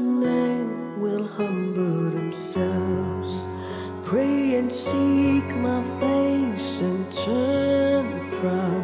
men will humble themselves, pray and seek my face and turn from.